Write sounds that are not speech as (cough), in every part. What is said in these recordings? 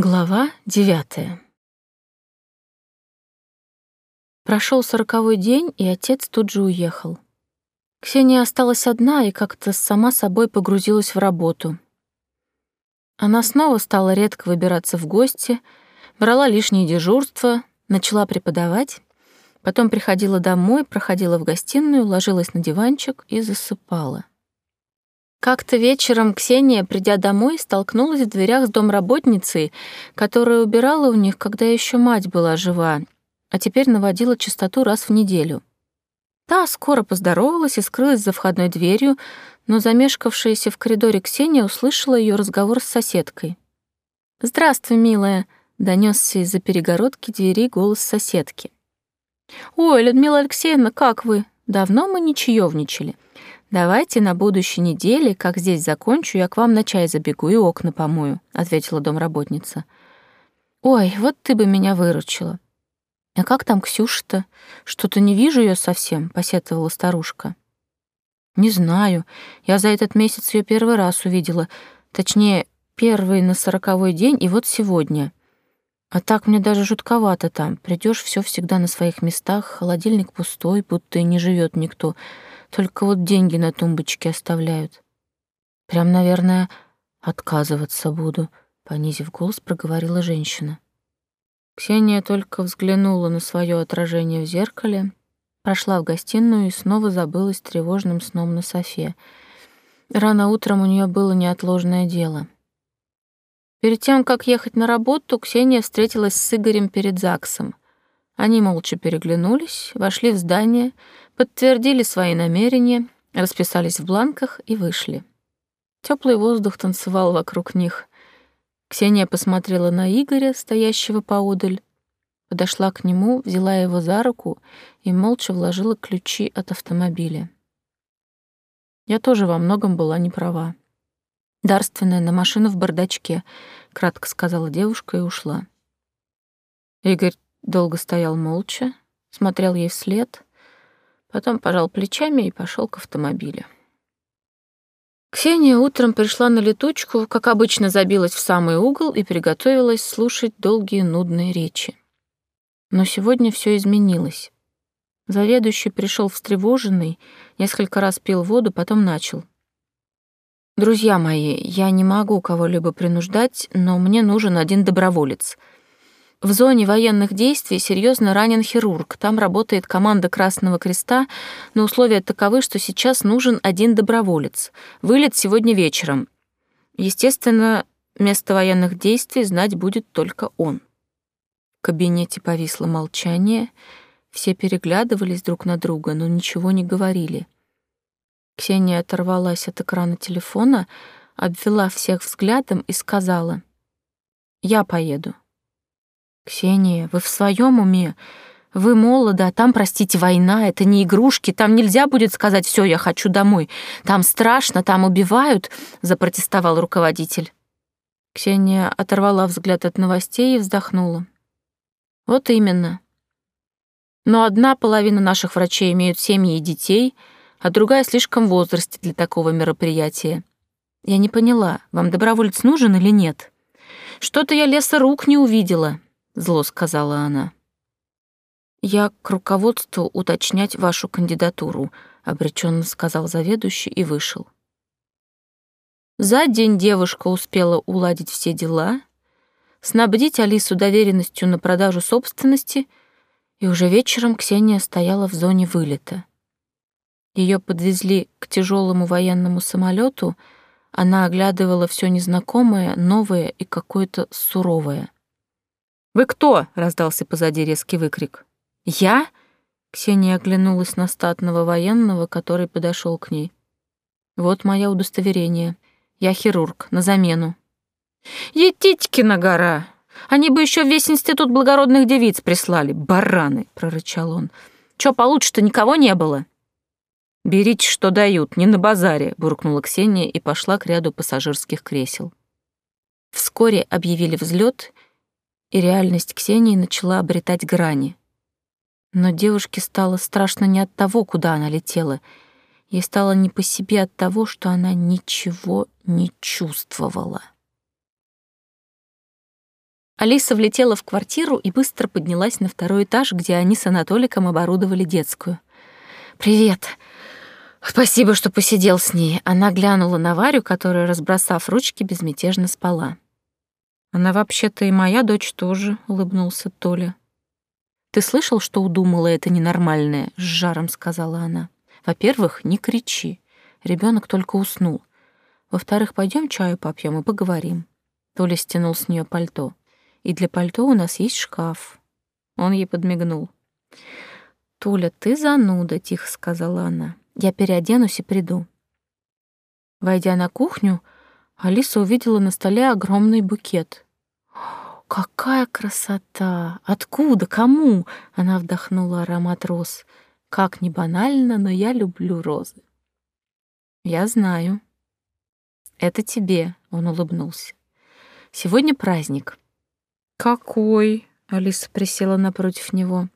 Глава девятая. Прошел сороковой день, и отец тут же уехал. Ксения осталась одна и как-то сама собой погрузилась в работу. Она снова стала редко выбираться в гости, брала лишние дежурства, начала преподавать, потом приходила домой, проходила в гостиную, ложилась на диванчик и засыпала. Как-то вечером Ксения, придя домой, столкнулась в дверях с домработницей, которая убирала у них, когда еще мать была жива, а теперь наводила чистоту раз в неделю. Та скоро поздоровалась и скрылась за входной дверью, но замешкавшаяся в коридоре Ксения услышала ее разговор с соседкой. «Здравствуй, милая», — донесся из-за перегородки двери голос соседки. «Ой, Людмила Алексеевна, как вы? Давно мы не чаевничали. «Давайте на будущей неделе, как здесь закончу, я к вам на чай забегу и окна помою», — ответила домработница. «Ой, вот ты бы меня выручила». «А как там Ксюша-то? Что-то не вижу ее совсем», — посетовала старушка. «Не знаю. Я за этот месяц ее первый раз увидела. Точнее, первый на сороковой день и вот сегодня. А так мне даже жутковато там. Придешь, все всегда на своих местах, холодильник пустой, будто и не живет никто». Только вот деньги на тумбочке оставляют. Прям, наверное, отказываться буду, понизив голос, проговорила женщина. Ксения только взглянула на свое отражение в зеркале, прошла в гостиную и снова забылась тревожным сном на софе. Рано утром у нее было неотложное дело. Перед тем, как ехать на работу, Ксения встретилась с Игорем перед ЗАГСом. Они молча переглянулись, вошли в здание, подтвердили свои намерения, расписались в бланках и вышли. Теплый воздух танцевал вокруг них. Ксения посмотрела на Игоря, стоящего поодаль, подошла к нему, взяла его за руку и молча вложила ключи от автомобиля. Я тоже во многом была не права. Дарственная на машину в бардачке, кратко сказала девушка и ушла. Игорь Долго стоял молча, смотрел ей вслед, потом пожал плечами и пошел к автомобилю. Ксения утром пришла на летучку, как обычно забилась в самый угол и приготовилась слушать долгие нудные речи. Но сегодня все изменилось. Заведующий пришел встревоженный, несколько раз пил воду, потом начал. «Друзья мои, я не могу кого-либо принуждать, но мне нужен один доброволец — в зоне военных действий серьезно ранен хирург. Там работает команда Красного Креста, но условия таковы, что сейчас нужен один доброволец. Вылет сегодня вечером. Естественно, место военных действий знать будет только он. В кабинете повисло молчание. Все переглядывались друг на друга, но ничего не говорили. Ксения оторвалась от экрана телефона, обвела всех взглядом и сказала, «Я поеду». «Ксения, вы в своем уме? Вы молоды, а там, простите, война, это не игрушки, там нельзя будет сказать «все, я хочу домой». Там страшно, там убивают», — запротестовал руководитель. Ксения оторвала взгляд от новостей и вздохнула. «Вот именно. Но одна половина наших врачей имеют семьи и детей, а другая слишком в возрасте для такого мероприятия. Я не поняла, вам доброволец нужен или нет? Что-то я леса рук не увидела зло сказала она. Я к руководству уточнять вашу кандидатуру, обреченно сказал заведующий и вышел. За день девушка успела уладить все дела, снабдить Алису доверенностью на продажу собственности, и уже вечером Ксения стояла в зоне вылета. Ее подвезли к тяжелому военному самолету, она оглядывала все незнакомое, новое и какое-то суровое. «Вы кто?» — раздался позади резкий выкрик. «Я?» — Ксения оглянулась на статного военного, который подошел к ней. «Вот мое удостоверение. Я хирург, на замену». «Етитькина гора! Они бы еще весь институт благородных девиц прислали, бараны!» — прорычал он. «Чё получше-то никого не было?» «Берите, что дают, не на базаре», — буркнула Ксения и пошла к ряду пассажирских кресел. Вскоре объявили взлет, и реальность Ксении начала обретать грани. Но девушке стало страшно не от того, куда она летела. Ей стало не по себе от того, что она ничего не чувствовала. Алиса влетела в квартиру и быстро поднялась на второй этаж, где они с Анатоликом оборудовали детскую. «Привет. Спасибо, что посидел с ней». Она глянула на Варю, которая, разбросав ручки, безмятежно спала. «Она вообще-то и моя дочь тоже», — улыбнулся Толя. «Ты слышал, что удумала это ненормальное?» — с жаром сказала она. «Во-первых, не кричи. Ребенок только уснул. Во-вторых, пойдем чаю попьем и поговорим». Толя стянул с нее пальто и для пальто у нас есть шкаф». Он ей подмигнул. «Толя, ты зануда», — тихо сказала она. «Я переоденусь и приду». Войдя на кухню, Алиса увидела на столе огромный букет. «Какая красота! Откуда? Кому?» Она вдохнула аромат роз. «Как не банально, но я люблю розы». «Я знаю». «Это тебе», — он улыбнулся. «Сегодня праздник. «Какой?» — Алиса присела напротив него.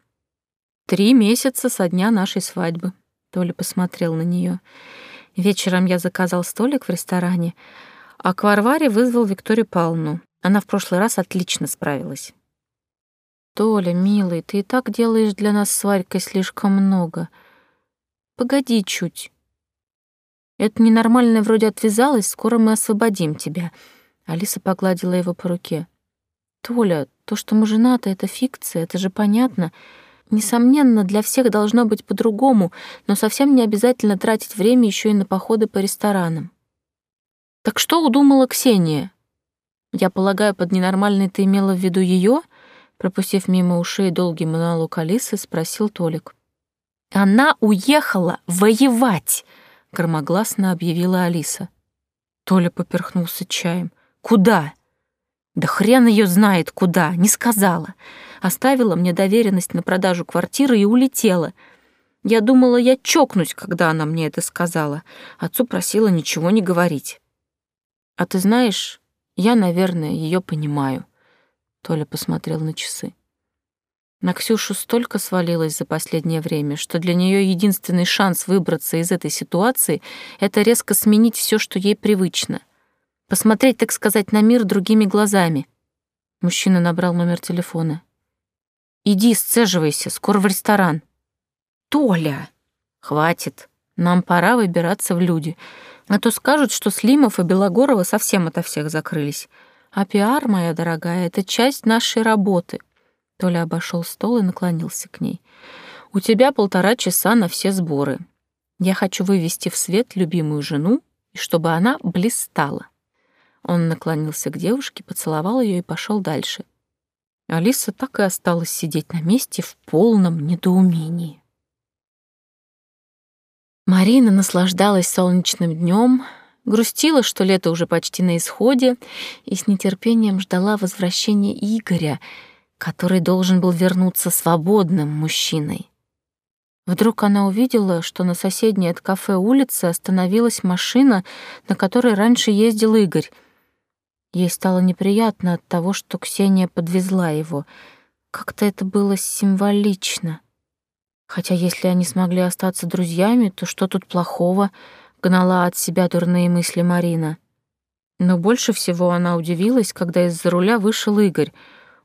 «Три месяца со дня нашей свадьбы», — Толя посмотрел на нее. «Вечером я заказал столик в ресторане, а к Варваре вызвал Викторию Павловну. Она в прошлый раз отлично справилась». «Толя, милый, ты и так делаешь для нас с Варькой слишком много. Погоди чуть. Это ненормальное вроде отвязалось, скоро мы освободим тебя». Алиса погладила его по руке. Толя, то, что мы женаты, это фикция, это же понятно. Несомненно, для всех должно быть по-другому, но совсем не обязательно тратить время еще и на походы по ресторанам. Так что удумала Ксения? Я полагаю, под ненормальной ты имела в виду ее? Пропустив мимо ушей долгий монолог Алисы, спросил Толик. Она уехала воевать, громогласно объявила Алиса. Толя поперхнулся чаем. Куда? Да хрен ее знает куда, не сказала. Оставила мне доверенность на продажу квартиры и улетела. Я думала, я чокнусь, когда она мне это сказала. Отцу просила ничего не говорить. А ты знаешь, я, наверное, ее понимаю. Толя посмотрел на часы. На Ксюшу столько свалилось за последнее время, что для нее единственный шанс выбраться из этой ситуации — это резко сменить все, что ей привычно — Посмотреть, так сказать, на мир другими глазами. Мужчина набрал номер телефона. «Иди, сцеживайся, скоро в ресторан». «Толя!» «Хватит, нам пора выбираться в люди. А то скажут, что Слимов и Белогорова совсем ото всех закрылись. А пиар, моя дорогая, это часть нашей работы». Толя обошел стол и наклонился к ней. «У тебя полтора часа на все сборы. Я хочу вывести в свет любимую жену, и чтобы она блистала. Он наклонился к девушке, поцеловал ее и пошел дальше. Алиса так и осталась сидеть на месте в полном недоумении. Марина наслаждалась солнечным днем, грустила, что лето уже почти на исходе, и с нетерпением ждала возвращения Игоря, который должен был вернуться свободным мужчиной. Вдруг она увидела, что на соседней от кафе улице остановилась машина, на которой раньше ездил Игорь — Ей стало неприятно от того, что Ксения подвезла его. Как-то это было символично. Хотя если они смогли остаться друзьями, то что тут плохого? Гнала от себя дурные мысли Марина. Но больше всего она удивилась, когда из-за руля вышел Игорь.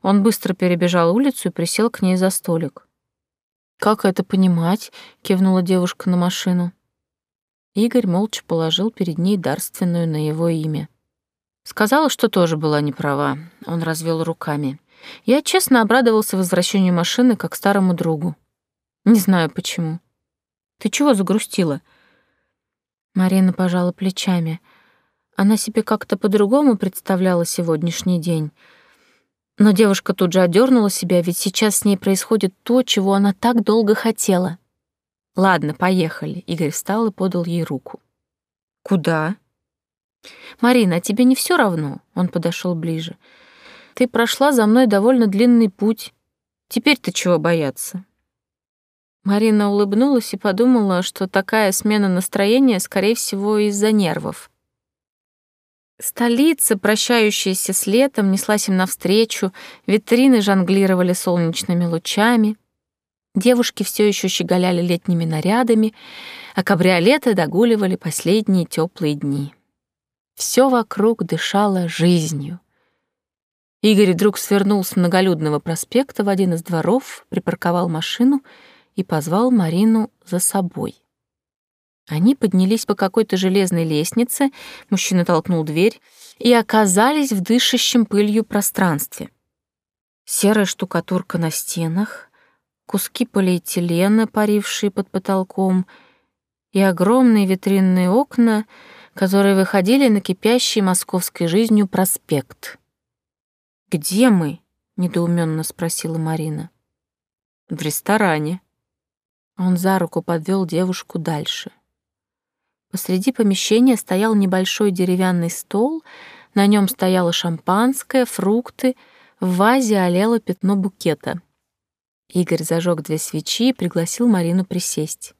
Он быстро перебежал улицу и присел к ней за столик. «Как это понимать?» — кивнула девушка на машину. Игорь молча положил перед ней дарственную на его имя. Сказала, что тоже была не права. Он развел руками. Я честно обрадовался возвращению машины как старому другу. Не знаю почему. Ты чего загрустила? Марина пожала плечами. Она себе как-то по-другому представляла сегодняшний день. Но девушка тут же одернула себя, ведь сейчас с ней происходит то, чего она так долго хотела. Ладно, поехали. Игорь встал и подал ей руку. Куда? «Марина, а тебе не все равно?» Он подошел ближе. «Ты прошла за мной довольно длинный путь. Теперь-то чего бояться?» Марина улыбнулась и подумала, что такая смена настроения, скорее всего, из-за нервов. Столица, прощающаяся с летом, неслась им навстречу, витрины жонглировали солнечными лучами, девушки все еще щеголяли летними нарядами, а кабриолеты догуливали последние теплые дни. Все вокруг дышало жизнью. Игорь вдруг свернул с многолюдного проспекта в один из дворов, припарковал машину и позвал Марину за собой. Они поднялись по какой-то железной лестнице, мужчина толкнул дверь, и оказались в дышащем пылью пространстве. Серая штукатурка на стенах, куски полиэтилена, парившие под потолком, и огромные витринные окна, которые выходили на кипящий московской жизнью проспект. «Где мы?» — недоуменно спросила Марина. «В ресторане». Он за руку подвел девушку дальше. Посреди помещения стоял небольшой деревянный стол, на нем стояло шампанское, фрукты, в вазе олело пятно букета. Игорь зажег две свечи и пригласил Марину присесть.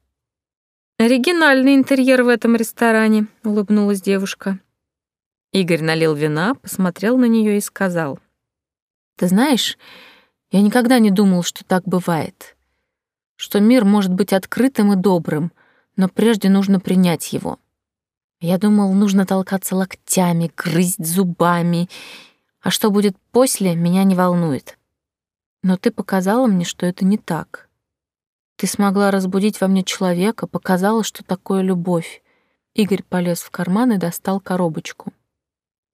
«Оригинальный интерьер в этом ресторане», — улыбнулась девушка. Игорь налил вина, посмотрел на нее и сказал. «Ты знаешь, я никогда не думал, что так бывает, что мир может быть открытым и добрым, но прежде нужно принять его. Я думал, нужно толкаться локтями, грызть зубами, а что будет после, меня не волнует. Но ты показала мне, что это не так. Ты смогла разбудить во мне человека, показала, что такое любовь. Игорь полез в карман и достал коробочку.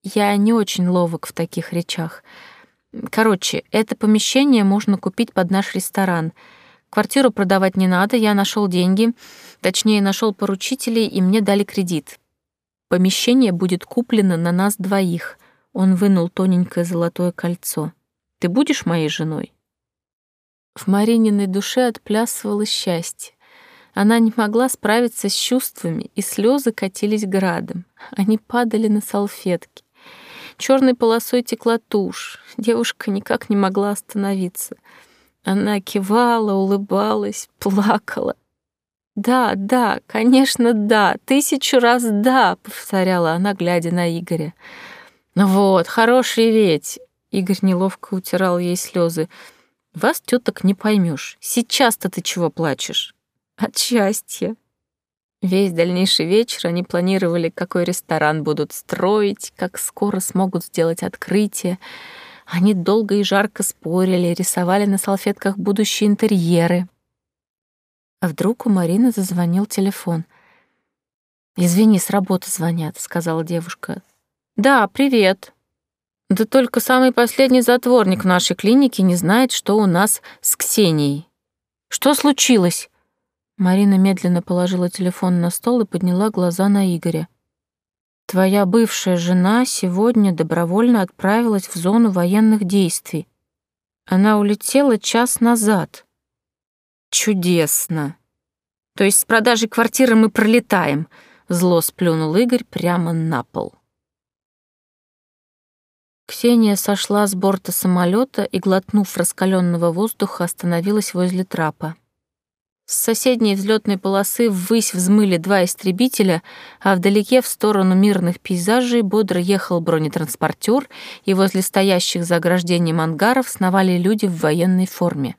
Я не очень ловок в таких речах. Короче, это помещение можно купить под наш ресторан — Квартиру продавать не надо, я нашел деньги, точнее, нашел поручителей, и мне дали кредит. Помещение будет куплено на нас двоих. Он вынул тоненькое золотое кольцо. Ты будешь моей женой? В Марининой душе отплясывало счастье. Она не могла справиться с чувствами, и слезы катились градом. Они падали на салфетки. Черной полосой текла тушь. Девушка никак не могла остановиться — она кивала, улыбалась, (laughs) плакала. «Да, да, конечно, да, тысячу раз да», — повторяла она, глядя на Игоря. «Ну вот, хороший ведь!» — Игорь неловко утирал ей слезы. «Вас, теток, не поймешь. Сейчас-то ты чего плачешь?» «От счастья». Весь дальнейший вечер они планировали, какой ресторан будут строить, как скоро смогут сделать открытие — они долго и жарко спорили, рисовали на салфетках будущие интерьеры. А вдруг у Марины зазвонил телефон. «Извини, с работы звонят», — сказала девушка. «Да, привет. Да только самый последний затворник в нашей клинике не знает, что у нас с Ксенией. Что случилось?» Марина медленно положила телефон на стол и подняла глаза на Игоря. Твоя бывшая жена сегодня добровольно отправилась в зону военных действий. Она улетела час назад. Чудесно. То есть с продажей квартиры мы пролетаем, зло сплюнул Игорь прямо на пол. Ксения сошла с борта самолета и, глотнув раскаленного воздуха, остановилась возле трапа. С соседней взлетной полосы ввысь взмыли два истребителя, а вдалеке в сторону мирных пейзажей бодро ехал бронетранспортер, и возле стоящих за ограждением ангаров сновали люди в военной форме.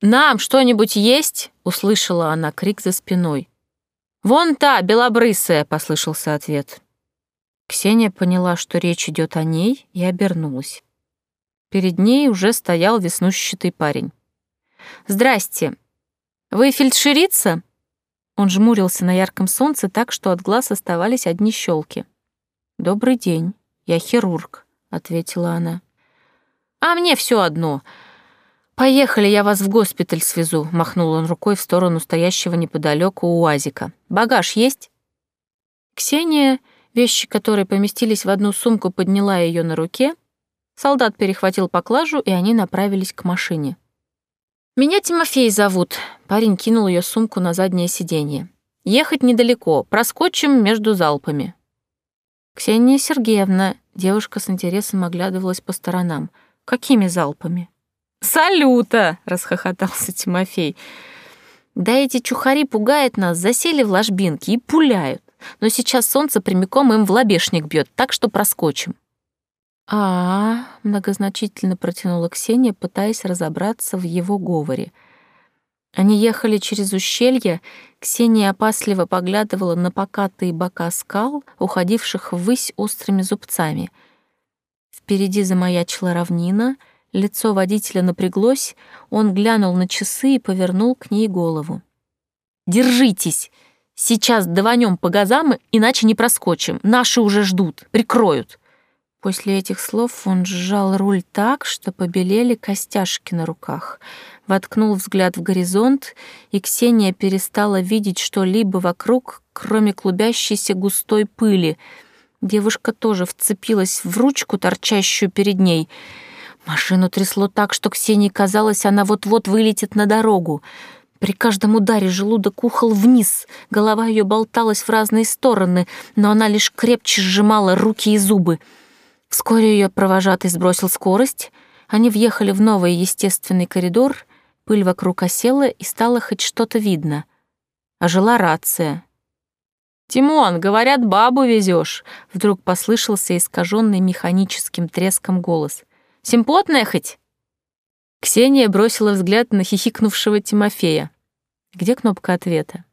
«Нам что-нибудь есть?» — услышала она крик за спиной. «Вон та, белобрысая!» — послышался ответ. Ксения поняла, что речь идет о ней, и обернулась. Перед ней уже стоял веснущатый парень. «Здрасте, «Вы фельдшерица?» Он жмурился на ярком солнце так, что от глаз оставались одни щелки. «Добрый день, я хирург», — ответила она. «А мне все одно. Поехали, я вас в госпиталь свезу», — махнул он рукой в сторону стоящего неподалеку УАЗика. «Багаж есть?» Ксения, вещи которые поместились в одну сумку, подняла ее на руке. Солдат перехватил поклажу, и они направились к машине. «Меня Тимофей зовут», — парень кинул ее сумку на заднее сиденье. «Ехать недалеко, проскочим между залпами». «Ксения Сергеевна», — девушка с интересом оглядывалась по сторонам. «Какими залпами?» «Салюта!» — расхохотался Тимофей. «Да эти чухари пугают нас, засели в ложбинке и пуляют. Но сейчас солнце прямиком им в лобешник бьет, так что проскочим». А, многозначительно протянула Ксения, пытаясь разобраться в его говоре. Они ехали через ущелье, Ксения опасливо поглядывала на покатые бока скал, уходивших ввысь острыми зубцами. Впереди замаячила равнина, лицо водителя напряглось, он глянул на часы и повернул к ней голову. «Держитесь! Сейчас даванем по газам, иначе не проскочим. Наши уже ждут, прикроют». После этих слов он сжал руль так, что побелели костяшки на руках, воткнул взгляд в горизонт, и Ксения перестала видеть что-либо вокруг, кроме клубящейся густой пыли. Девушка тоже вцепилась в ручку, торчащую перед ней. Машину трясло так, что Ксении казалось, она вот-вот вылетит на дорогу. При каждом ударе желудок ухал вниз, голова ее болталась в разные стороны, но она лишь крепче сжимала руки и зубы. Вскоре ее провожатый сбросил скорость, они въехали в новый естественный коридор, пыль вокруг осела и стало хоть что-то видно. Ожила рация. «Тимон, говорят, бабу везешь. вдруг послышался искаженный механическим треском голос. «Симпотная хоть?» Ксения бросила взгляд на хихикнувшего Тимофея. «Где кнопка ответа?»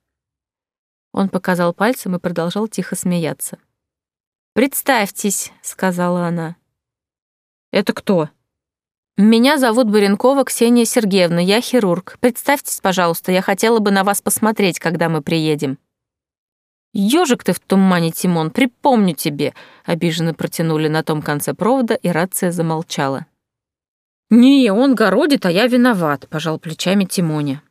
Он показал пальцем и продолжал тихо смеяться. «Представьтесь», — сказала она. «Это кто?» «Меня зовут Баренкова Ксения Сергеевна, я хирург. Представьтесь, пожалуйста, я хотела бы на вас посмотреть, когда мы приедем». «Ёжик ты в тумане, Тимон, припомню тебе», — обиженно протянули на том конце провода, и рация замолчала. «Не, он городит, а я виноват», — пожал плечами Тимоня.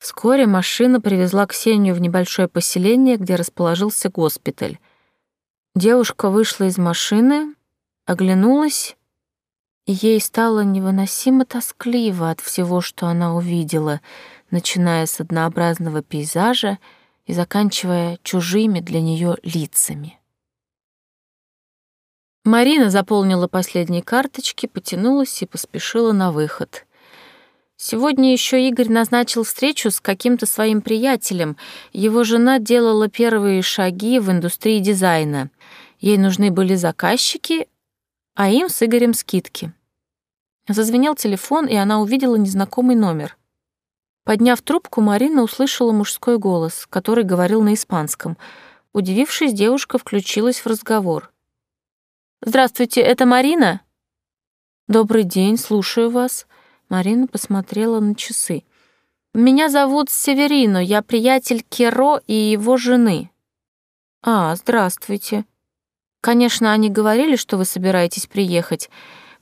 Вскоре машина привезла Ксению в небольшое поселение, где расположился госпиталь. Девушка вышла из машины, оглянулась, и ей стало невыносимо тоскливо от всего, что она увидела, начиная с однообразного пейзажа и заканчивая чужими для нее лицами. Марина заполнила последние карточки, потянулась и поспешила на выход. Сегодня еще Игорь назначил встречу с каким-то своим приятелем. Его жена делала первые шаги в индустрии дизайна. Ей нужны были заказчики, а им с Игорем скидки. Зазвенел телефон, и она увидела незнакомый номер. Подняв трубку, Марина услышала мужской голос, который говорил на испанском. Удивившись, девушка включилась в разговор. «Здравствуйте, это Марина?» «Добрый день, слушаю вас». Марина посмотрела на часы. «Меня зовут Северино, я приятель Керо и его жены». «А, здравствуйте», Конечно, они говорили, что вы собираетесь приехать.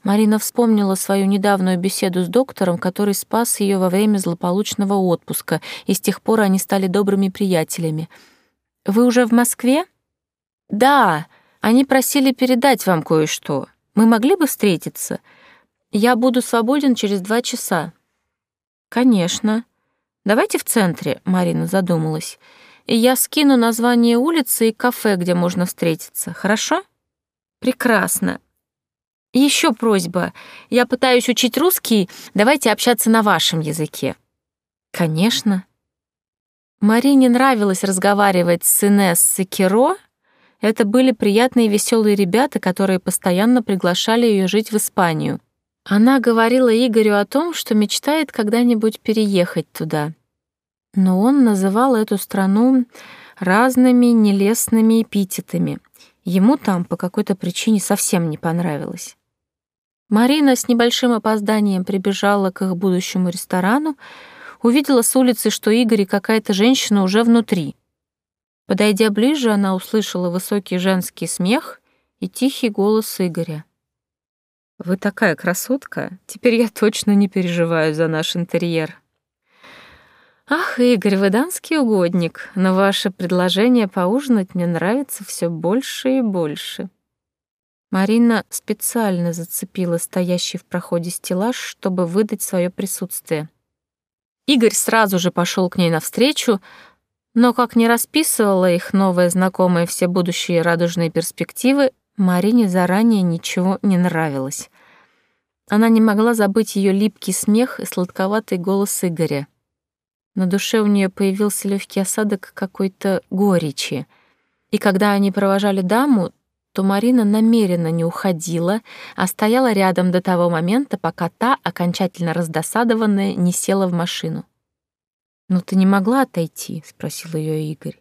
Марина вспомнила свою недавнюю беседу с доктором, который спас ее во время злополучного отпуска, и с тех пор они стали добрыми приятелями. Вы уже в Москве? Да, они просили передать вам кое-что. Мы могли бы встретиться? Я буду свободен через два часа. Конечно. Давайте в центре, Марина задумалась я скину название улицы и кафе, где можно встретиться. Хорошо? Прекрасно. Еще просьба. Я пытаюсь учить русский, давайте общаться на вашем языке. Конечно. Марине нравилось разговаривать с Инесс и Киро. Это были приятные и веселые ребята, которые постоянно приглашали ее жить в Испанию. Она говорила Игорю о том, что мечтает когда-нибудь переехать туда — но он называл эту страну разными нелестными эпитетами. Ему там по какой-то причине совсем не понравилось. Марина с небольшим опозданием прибежала к их будущему ресторану, увидела с улицы, что Игорь и какая-то женщина уже внутри. Подойдя ближе, она услышала высокий женский смех и тихий голос Игоря. «Вы такая красотка, теперь я точно не переживаю за наш интерьер». «Ах, Игорь, вы данский угодник, но ваше предложение поужинать мне нравится все больше и больше». Марина специально зацепила стоящий в проходе стеллаж, чтобы выдать свое присутствие. Игорь сразу же пошел к ней навстречу, но, как не расписывала их новая знакомая все будущие радужные перспективы, Марине заранее ничего не нравилось. Она не могла забыть ее липкий смех и сладковатый голос Игоря. На душе у нее появился легкий осадок какой-то горечи. И когда они провожали даму, то Марина намеренно не уходила, а стояла рядом до того момента, пока та, окончательно раздосадованная, не села в машину. «Ну ты не могла отойти?» — спросил ее Игорь.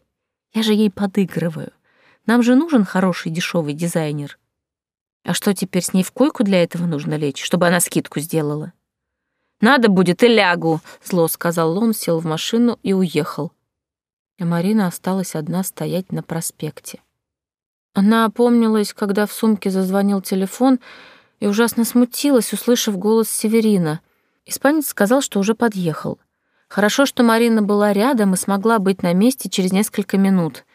«Я же ей подыгрываю. Нам же нужен хороший дешевый дизайнер». А что теперь с ней в койку для этого нужно лечь, чтобы она скидку сделала? Надо будет и лягу, зло сказал он, сел в машину и уехал. А Марина осталась одна стоять на проспекте. Она опомнилась, когда в сумке зазвонил телефон, и ужасно смутилась, услышав голос Северина. Испанец сказал, что уже подъехал. Хорошо, что Марина была рядом и смогла быть на месте через несколько минут.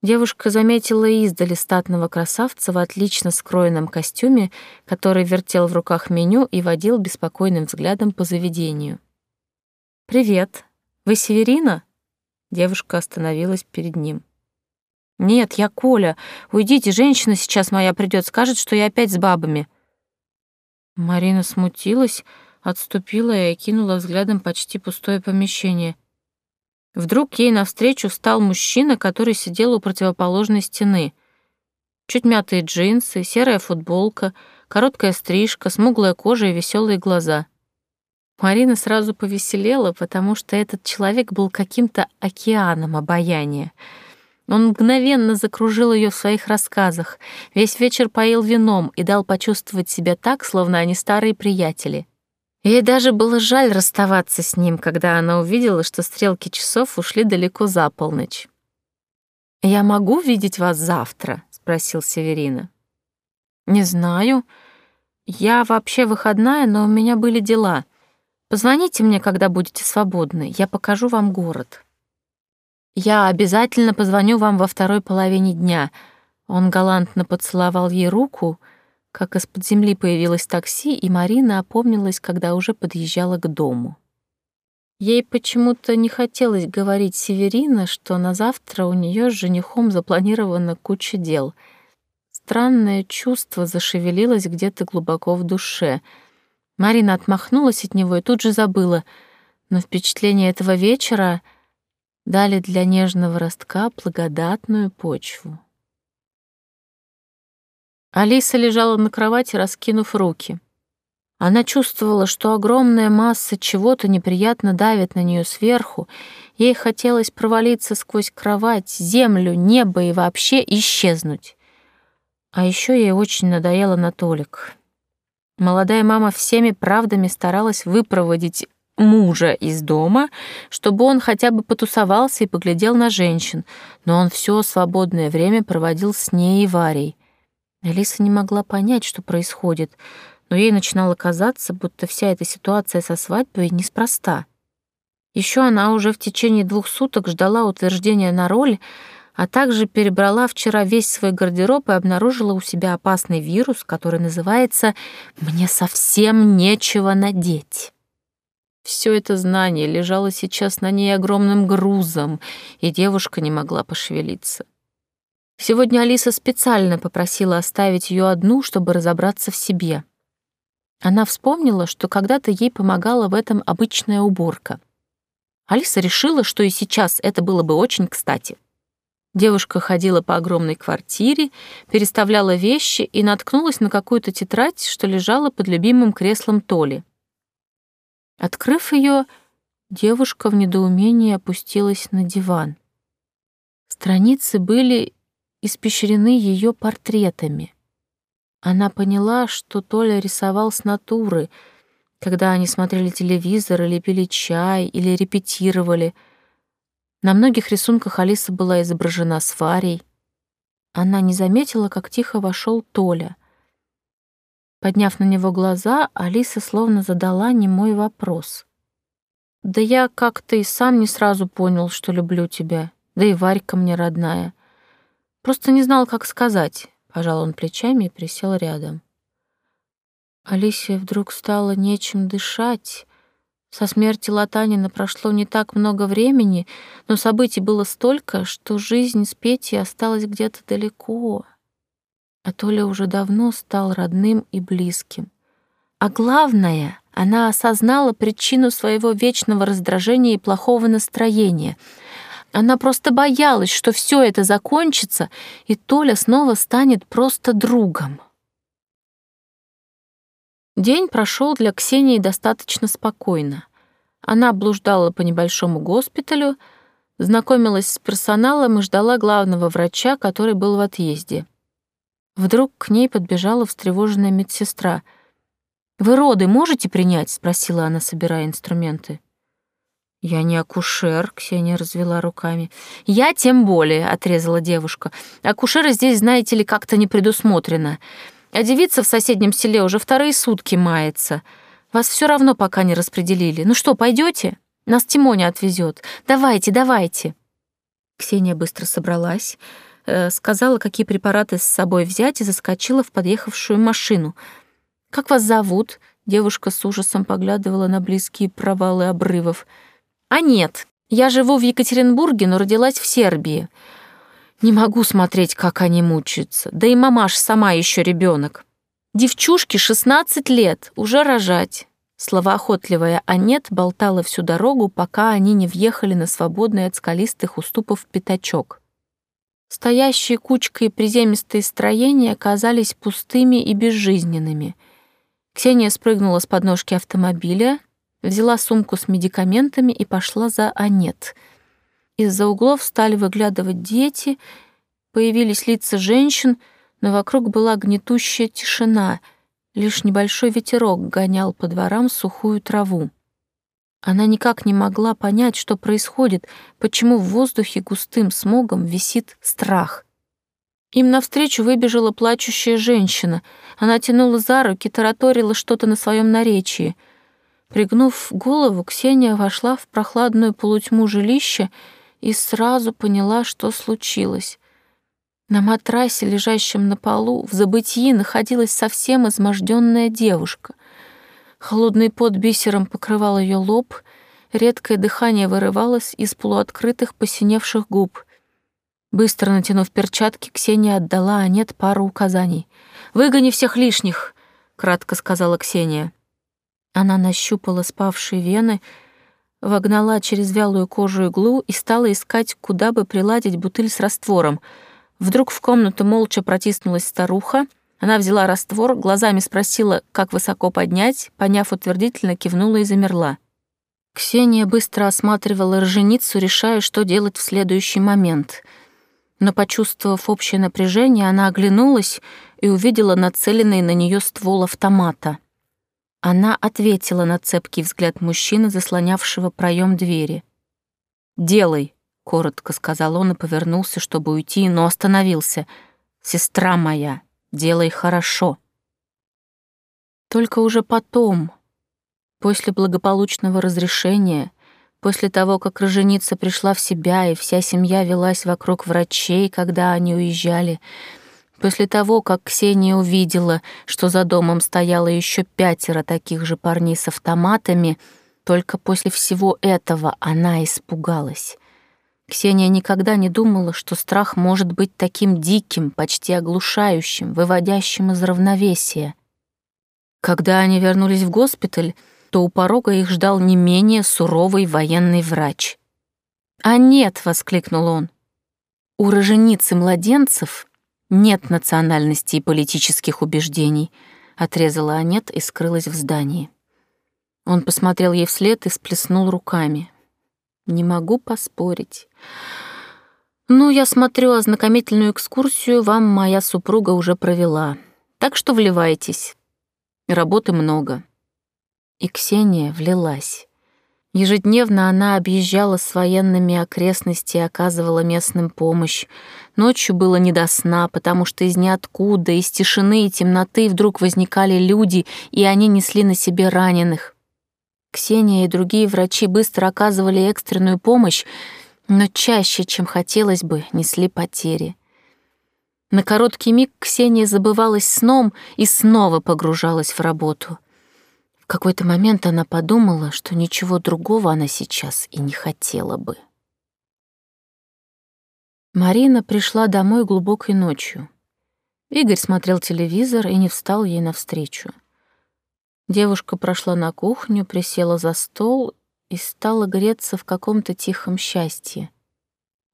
Девушка заметила издали статного красавца в отлично скроенном костюме, который вертел в руках меню и водил беспокойным взглядом по заведению. «Привет. Вы Северина?» Девушка остановилась перед ним. «Нет, я Коля. Уйдите, женщина сейчас моя придет, скажет, что я опять с бабами». Марина смутилась, отступила и окинула взглядом почти пустое помещение. Вдруг ей навстречу встал мужчина, который сидел у противоположной стены. Чуть мятые джинсы, серая футболка, короткая стрижка, смуглая кожа и веселые глаза. Марина сразу повеселела, потому что этот человек был каким-то океаном обаяния — он мгновенно закружил ее в своих рассказах, весь вечер поил вином и дал почувствовать себя так, словно они старые приятели. Ей даже было жаль расставаться с ним, когда она увидела, что стрелки часов ушли далеко за полночь. «Я могу видеть вас завтра?» — спросил Северина. «Не знаю. Я вообще выходная, но у меня были дела. Позвоните мне, когда будете свободны, я покажу вам город». Я обязательно позвоню вам во второй половине дня. Он галантно поцеловал ей руку, как из-под земли появилось такси, и Марина опомнилась, когда уже подъезжала к дому. Ей почему-то не хотелось говорить Северина, что на завтра у нее с женихом запланирована куча дел. Странное чувство зашевелилось где-то глубоко в душе. Марина отмахнулась от него и тут же забыла. Но впечатление этого вечера — дали для нежного ростка благодатную почву. Алиса лежала на кровати, раскинув руки. Она чувствовала, что огромная масса чего-то неприятно давит на нее сверху. Ей хотелось провалиться сквозь кровать, землю, небо и вообще исчезнуть. А еще ей очень надоело Анатолик. Молодая мама всеми правдами старалась выпроводить мужа из дома, чтобы он хотя бы потусовался и поглядел на женщин, но он все свободное время проводил с ней и Варей. Алиса не могла понять, что происходит, но ей начинало казаться, будто вся эта ситуация со свадьбой неспроста. Еще она уже в течение двух суток ждала утверждения на роль, а также перебрала вчера весь свой гардероб и обнаружила у себя опасный вирус, который называется «Мне совсем нечего надеть». Все это знание лежало сейчас на ней огромным грузом, и девушка не могла пошевелиться. Сегодня Алиса специально попросила оставить ее одну, чтобы разобраться в себе. Она вспомнила, что когда-то ей помогала в этом обычная уборка. Алиса решила, что и сейчас это было бы очень кстати. Девушка ходила по огромной квартире, переставляла вещи и наткнулась на какую-то тетрадь, что лежала под любимым креслом Толи. Открыв ее, девушка в недоумении опустилась на диван. Страницы были испещрены ее портретами. Она поняла, что Толя рисовал с натуры, когда они смотрели телевизор или пили чай, или репетировали. На многих рисунках Алиса была изображена с Варей. Она не заметила, как тихо вошел Толя — Подняв на него глаза, Алиса словно задала немой вопрос. «Да я как-то и сам не сразу понял, что люблю тебя, да и Варька мне родная. Просто не знал, как сказать», — пожал он плечами и присел рядом. Алисе вдруг стало нечем дышать. Со смерти Латанина прошло не так много времени, но событий было столько, что жизнь с Петей осталась где-то далеко а Толя уже давно стал родным и близким. А главное, она осознала причину своего вечного раздражения и плохого настроения. Она просто боялась, что все это закончится, и Толя снова станет просто другом. День прошел для Ксении достаточно спокойно. Она блуждала по небольшому госпиталю, знакомилась с персоналом и ждала главного врача, который был в отъезде. Вдруг к ней подбежала встревоженная медсестра. «Вы роды можете принять?» — спросила она, собирая инструменты. «Я не акушер», — Ксения развела руками. «Я тем более», — отрезала девушка. «Акушера здесь, знаете ли, как-то не предусмотрено. А девица в соседнем селе уже вторые сутки мается. Вас все равно пока не распределили. Ну что, пойдете? Нас Тимоня отвезет. Давайте, давайте». Ксения быстро собралась, э, сказала, какие препараты с собой взять, и заскочила в подъехавшую машину. «Как вас зовут?» Девушка с ужасом поглядывала на близкие провалы обрывов. А нет, я живу в Екатеринбурге, но родилась в Сербии. Не могу смотреть, как они мучаются. Да и мамаш сама еще ребенок. Девчушке 16 лет, уже рожать. Словоохотливая Анет болтала всю дорогу, пока они не въехали на свободный от скалистых уступов пятачок. Стоящие кучкой приземистые строения казались пустыми и безжизненными. Ксения спрыгнула с подножки автомобиля, взяла сумку с медикаментами и пошла за Анет. Из-за углов стали выглядывать дети, появились лица женщин, но вокруг была гнетущая тишина, лишь небольшой ветерок гонял по дворам сухую траву. Она никак не могла понять, что происходит, почему в воздухе густым смогом висит страх. Им навстречу выбежала плачущая женщина. Она тянула за руки, тараторила что-то на своем наречии — Пригнув голову, Ксения вошла в прохладную полутьму жилища и сразу поняла, что случилось. На матрасе, лежащем на полу, в забытии находилась совсем изможденная девушка. Холодный пот бисером покрывал ее лоб, редкое дыхание вырывалось из полуоткрытых посиневших губ. Быстро натянув перчатки, Ксения отдала Анет пару указаний. «Выгони всех лишних», — кратко сказала Ксения. Она нащупала спавшие вены, вогнала через вялую кожу иглу и стала искать, куда бы приладить бутыль с раствором. Вдруг в комнату молча протиснулась старуха. Она взяла раствор, глазами спросила, как высоко поднять, поняв утвердительно, кивнула и замерла. Ксения быстро осматривала роженицу, решая, что делать в следующий момент. Но, почувствовав общее напряжение, она оглянулась и увидела нацеленный на нее ствол автомата — она ответила на цепкий взгляд мужчины, заслонявшего проем двери. «Делай», — коротко сказал он и повернулся, чтобы уйти, но остановился. «Сестра моя, делай хорошо». Только уже потом, после благополучного разрешения, после того, как роженица пришла в себя и вся семья велась вокруг врачей, когда они уезжали, После того, как Ксения увидела, что за домом стояло еще пятеро таких же парней с автоматами, только после всего этого она испугалась. Ксения никогда не думала, что страх может быть таким диким, почти оглушающим, выводящим из равновесия. Когда они вернулись в госпиталь, то у порога их ждал не менее суровый военный врач. «А нет!» — воскликнул он. «У роженицы младенцев «Нет национальности и политических убеждений», — отрезала Анет и скрылась в здании. Он посмотрел ей вслед и сплеснул руками. «Не могу поспорить. Ну, я смотрю, ознакомительную экскурсию вам моя супруга уже провела, так что вливайтесь. Работы много». И Ксения влилась. Ежедневно она объезжала с военными окрестности и оказывала местным помощь. Ночью было не до сна, потому что из ниоткуда, из тишины и темноты вдруг возникали люди, и они несли на себе раненых. Ксения и другие врачи быстро оказывали экстренную помощь, но чаще, чем хотелось бы, несли потери. На короткий миг Ксения забывалась сном и снова погружалась в работу — какой-то момент она подумала, что ничего другого она сейчас и не хотела бы. Марина пришла домой глубокой ночью. Игорь смотрел телевизор и не встал ей навстречу. Девушка прошла на кухню, присела за стол и стала греться в каком-то тихом счастье.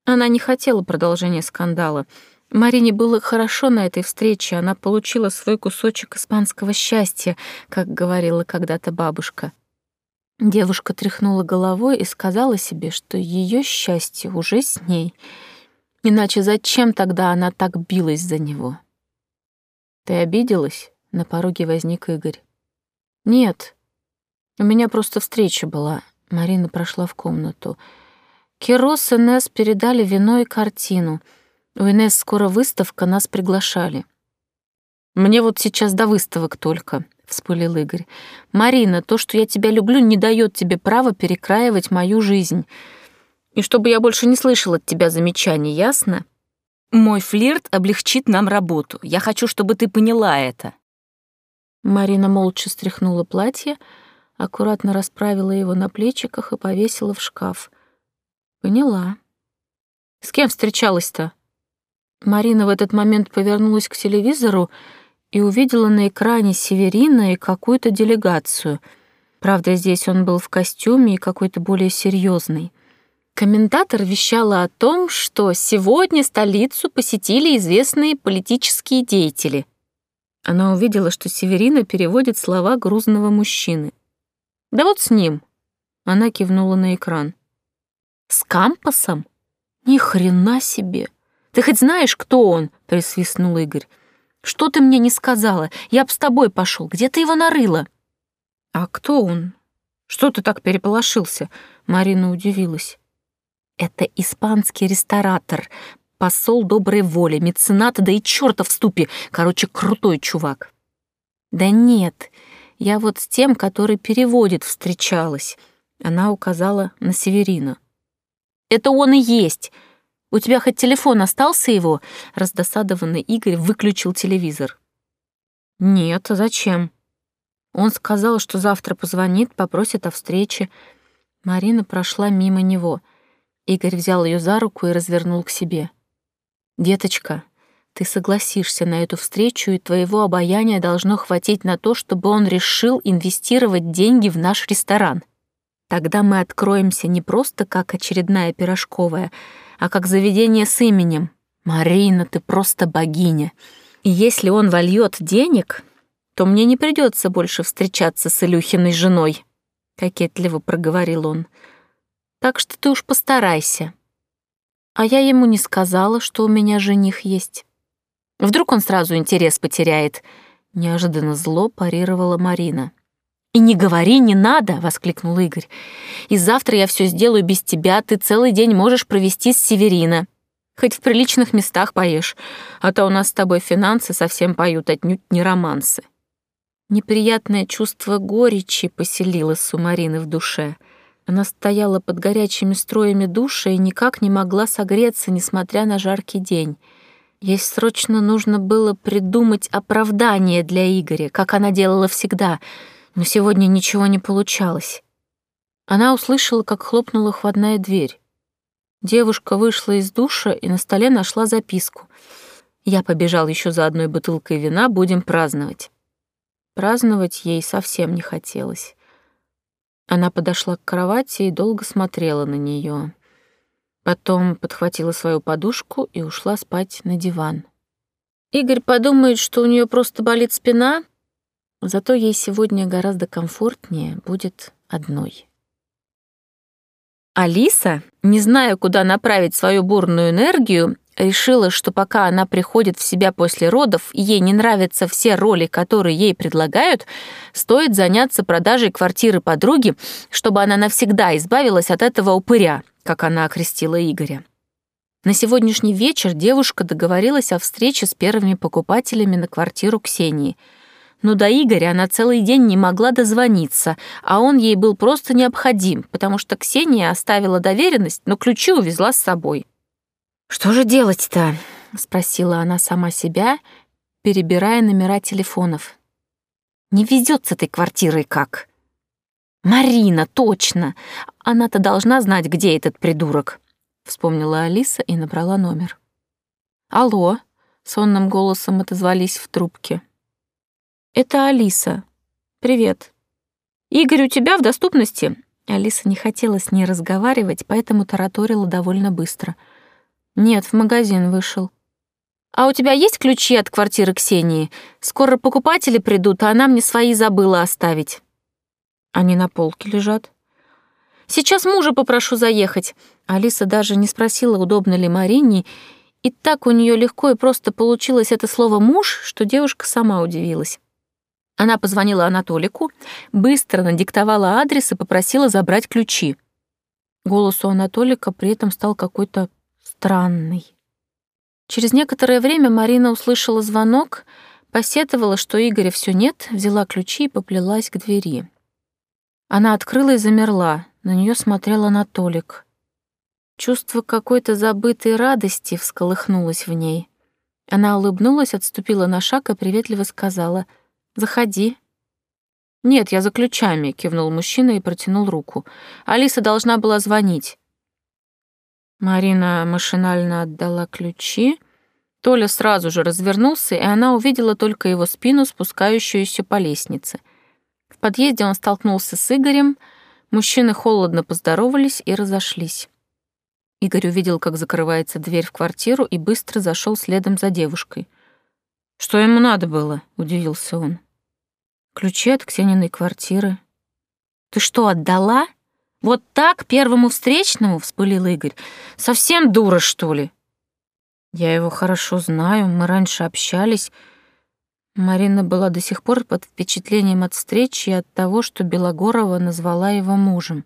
Она не хотела продолжения скандала — Марине было хорошо на этой встрече, она получила свой кусочек испанского счастья, как говорила когда-то бабушка. Девушка тряхнула головой и сказала себе, что ее счастье уже с ней. Иначе зачем тогда она так билась за него? Ты обиделась? На пороге возник Игорь. Нет. У меня просто встреча была. Марина прошла в комнату. Киро с Инесс передали вино и картину. У Инесс скоро выставка, нас приглашали. Мне вот сейчас до выставок только, вспылил Игорь. Марина, то, что я тебя люблю, не дает тебе права перекраивать мою жизнь. И чтобы я больше не слышал от тебя замечаний, ясно? Мой флирт облегчит нам работу. Я хочу, чтобы ты поняла это. Марина молча стряхнула платье, аккуратно расправила его на плечиках и повесила в шкаф. Поняла. С кем встречалась-то? Марина в этот момент повернулась к телевизору и увидела на экране Северина и какую-то делегацию. Правда, здесь он был в костюме и какой-то более серьезный. Комментатор вещала о том, что сегодня столицу посетили известные политические деятели. Она увидела, что Северина переводит слова грузного мужчины. «Да вот с ним», — она кивнула на экран. «С Кампасом? Ни хрена себе! Ты хоть знаешь, кто он?» — присвистнул Игорь. «Что ты мне не сказала? Я б с тобой пошел. Где ты его нарыла?» «А кто он? Что ты так переполошился?» Марина удивилась. Это испанский ресторатор, посол доброй воли, меценат, да и чёрта в ступе. Короче, крутой чувак. Да нет, я вот с тем, который переводит, встречалась. Она указала на Северина. Это он и есть. У тебя хоть телефон остался его? Раздосадованный Игорь выключил телевизор. Нет, а зачем? Он сказал, что завтра позвонит, попросит о встрече. Марина прошла мимо него — Игорь взял ее за руку и развернул к себе. «Деточка, ты согласишься на эту встречу, и твоего обаяния должно хватить на то, чтобы он решил инвестировать деньги в наш ресторан. Тогда мы откроемся не просто как очередная пирожковая, а как заведение с именем. Марина, ты просто богиня. И если он вольет денег, то мне не придется больше встречаться с Илюхиной женой», — кокетливо проговорил он так что ты уж постарайся. А я ему не сказала, что у меня жених есть. Вдруг он сразу интерес потеряет. Неожиданно зло парировала Марина. «И не говори, не надо!» — воскликнул Игорь. «И завтра я все сделаю без тебя, ты целый день можешь провести с Северина. Хоть в приличных местах поешь, а то у нас с тобой финансы совсем поют отнюдь не романсы». Неприятное чувство горечи поселилось у Марины в душе — она стояла под горячими строями душа и никак не могла согреться, несмотря на жаркий день. Ей срочно нужно было придумать оправдание для Игоря, как она делала всегда, но сегодня ничего не получалось. Она услышала, как хлопнула входная дверь. Девушка вышла из душа и на столе нашла записку. «Я побежал еще за одной бутылкой вина, будем праздновать». Праздновать ей совсем не хотелось. Она подошла к кровати и долго смотрела на нее. Потом подхватила свою подушку и ушла спать на диван. Игорь подумает, что у нее просто болит спина, зато ей сегодня гораздо комфортнее будет одной. Алиса, не зная, куда направить свою бурную энергию, решила, что пока она приходит в себя после родов ей не нравятся все роли, которые ей предлагают, стоит заняться продажей квартиры подруги, чтобы она навсегда избавилась от этого упыря, как она окрестила Игоря. На сегодняшний вечер девушка договорилась о встрече с первыми покупателями на квартиру Ксении. Но до Игоря она целый день не могла дозвониться, а он ей был просто необходим, потому что Ксения оставила доверенность, но ключи увезла с собой. «Что же делать-то?» — спросила она сама себя, перебирая номера телефонов. «Не везет с этой квартирой как?» «Марина, точно! Она-то должна знать, где этот придурок!» — вспомнила Алиса и набрала номер. «Алло!» — сонным голосом отозвались в трубке. «Это Алиса. Привет. Игорь у тебя в доступности?» Алиса не хотела с ней разговаривать, поэтому тараторила довольно быстро — «Нет, в магазин вышел». «А у тебя есть ключи от квартиры Ксении? Скоро покупатели придут, а она мне свои забыла оставить». «Они на полке лежат». «Сейчас мужа попрошу заехать». Алиса даже не спросила, удобно ли Марине, И так у нее легко и просто получилось это слово «муж», что девушка сама удивилась. Она позвонила Анатолику, быстро надиктовала адрес и попросила забрать ключи. Голос у Анатолика при этом стал какой-то странный. Через некоторое время Марина услышала звонок, посетовала, что Игоря все нет, взяла ключи и поплелась к двери. Она открыла и замерла, на нее смотрел Анатолик. Чувство какой-то забытой радости всколыхнулось в ней. Она улыбнулась, отступила на шаг и приветливо сказала «Заходи». «Нет, я за ключами», — кивнул мужчина и протянул руку. «Алиса должна была звонить». Марина машинально отдала ключи. Толя сразу же развернулся, и она увидела только его спину, спускающуюся по лестнице. В подъезде он столкнулся с Игорем, мужчины холодно поздоровались и разошлись. Игорь увидел, как закрывается дверь в квартиру и быстро зашел следом за девушкой. «Что ему надо было?» — удивился он. «Ключи от Ксениной квартиры». «Ты что, отдала? Вот так первому встречному?» — вспылил Игорь. «Совсем дура, что ли?» «Я его хорошо знаю, мы раньше общались». Марина была до сих пор под впечатлением от встречи и от того, что Белогорова назвала его мужем.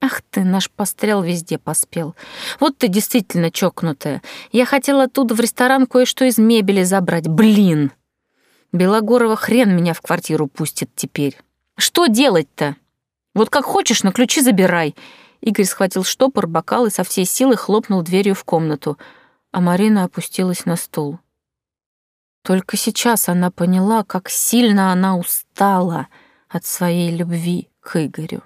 Ах ты, наш пострел везде поспел. Вот ты действительно чокнутая. Я хотела оттуда в ресторан кое-что из мебели забрать. Блин! Белогорова хрен меня в квартиру пустит теперь. Что делать-то? Вот как хочешь, на ключи забирай. Игорь схватил штопор, бокал и со всей силы хлопнул дверью в комнату, а Марина опустилась на стул. Только сейчас она поняла, как сильно она устала от своей любви к Игорю.